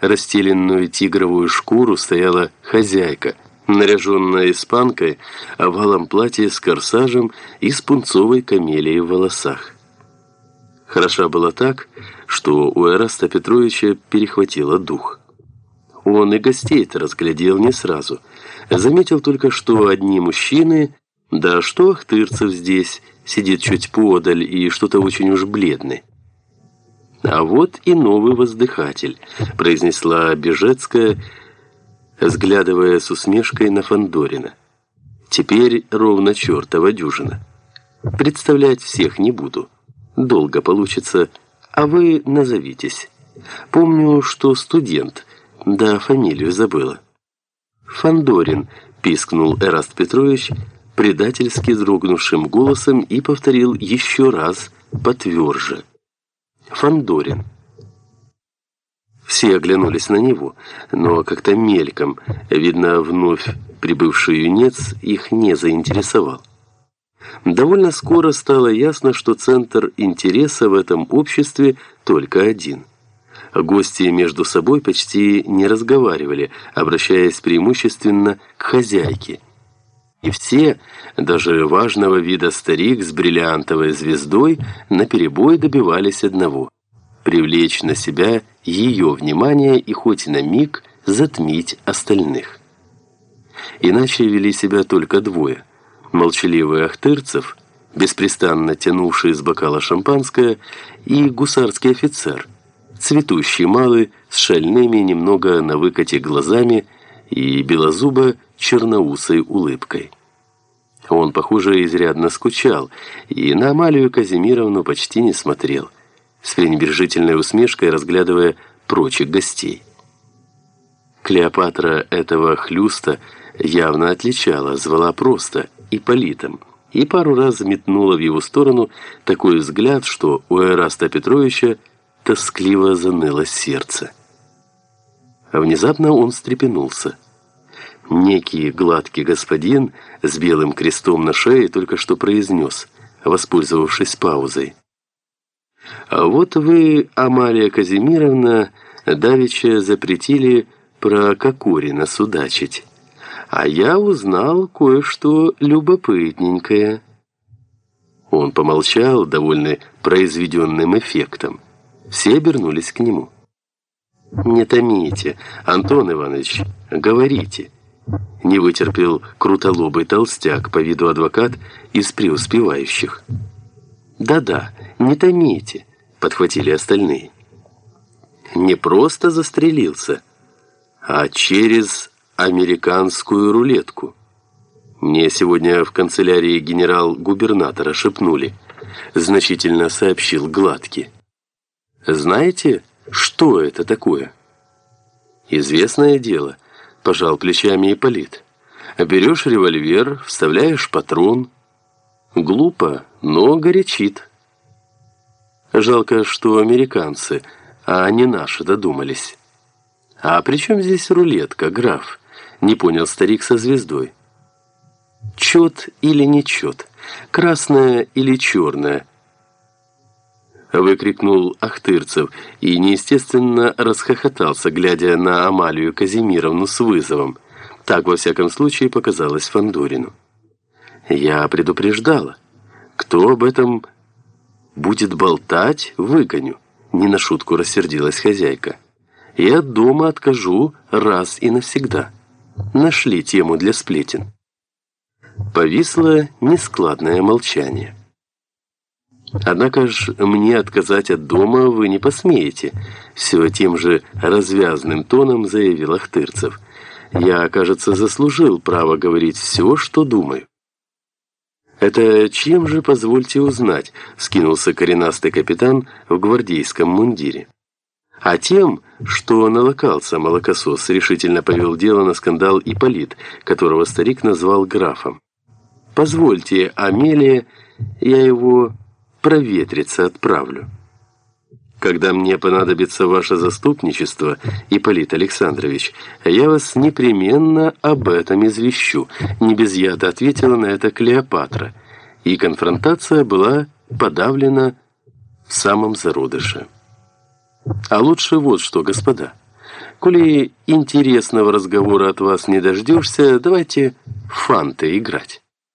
расстеленную тигровую шкуру стояла хозяйка, наряженная испанкой, а в алом платье с корсажем и с пунцовой камелией в волосах. Хороша была так, что у Эраста Петровича перехватило дух. Он и гостей-то разглядел не сразу. Заметил только, что одни мужчины, да что Ахтырцев здесь, сидит чуть подаль и что-то очень уж бледный. «А вот и новый воздыхатель», — произнесла Бежецкая, взглядывая с усмешкой на Фандорина. «Теперь ровно чертова дюжина. Представлять всех не буду. Долго получится, а вы назовитесь. Помню, что студент, да фамилию забыла». «Фандорин», — пискнул Эраст Петрович, предательски дрогнувшим голосом и повторил еще раз потверже. Фандорин. Все оглянулись на него, но как-то мельком, видно, вновь прибывший юнец их не заинтересовал. Довольно скоро стало ясно, что центр интереса в этом обществе только один. Гости между собой почти не разговаривали, обращаясь преимущественно к хозяйке. И все, даже важного вида старик с бриллиантовой звездой, наперебой добивались одного – привлечь на себя ее внимание и хоть на миг затмить остальных. Иначе вели себя только двое – молчаливый Ахтырцев, беспрестанно тянувший из бокала шампанское, и гусарский офицер, цветущий малый, с шальными немного на выкате глазами и белозубо черноусой улыбкой. Он, похоже, изрядно скучал, и на Амалию Казимировну почти не смотрел, с пренебрежительной усмешкой разглядывая прочих гостей. Клеопатра этого хлюста явно отличала, звала просто Ипполитом, и пару раз метнула в его сторону такой взгляд, что у Эраста Петровича тоскливо заныло сердце. А внезапно он встрепенулся. Некий гладкий господин с белым крестом на шее только что произнес, воспользовавшись паузой. «А вот вы, Амалия Казимировна, давеча запретили про Кокорина судачить, а я узнал кое-что любопытненькое». Он помолчал, довольный произведенным эффектом. Все обернулись к нему. «Не томите, Антон Иванович, говорите». Не вытерпел крутолобый толстяк по виду адвокат из преуспевающих. «Да-да, не томите», — подхватили остальные. «Не просто застрелился, а через американскую рулетку. Мне сегодня в канцелярии генерал-губернатора шепнули», — значительно сообщил Гладкий. «Знаете, что это такое?» «Известное дело — пожал плечами Ипполит. Берешь револьвер, вставляешь патрон. Глупо, но горячит. Жалко, что американцы, а не наши додумались. А при чем здесь рулетка, граф? Не понял старик со звездой. Чет или не чет? Красная или черная? Выкрикнул Ахтырцев и неестественно расхохотался, глядя на Амалию Казимировну с вызовом. Так, во всяком случае, показалось Фандорину. «Я предупреждала. Кто об этом будет болтать, выгоню», — не на шутку рассердилась хозяйка. «И от дома откажу раз и навсегда. Нашли тему для сплетен». Повисло нескладное молчание. Однако ж мне отказать от дома вы не посмеете, все тем же развязным тоном заявил Ахтырцев. Я, кажется, заслужил право говорить все, что думаю. «Это чем же, позвольте узнать?» — скинулся коренастый капитан в гвардейском мундире. А тем, что налокался молокосос, решительно повел дело на скандал Ипполит, которого старик назвал графом. «Позвольте, Амелия, я его проветриться отправлю. Когда мне понадобится ваше заступничество, Ипполит Александрович, я вас непременно об этом извещу. Не без яда ответила на это Клеопатра, и конфронтация была подавлена в самом зародыше. А лучше вот что, господа. Коли интересного разговора от вас не дождешься, давайте фанты играть».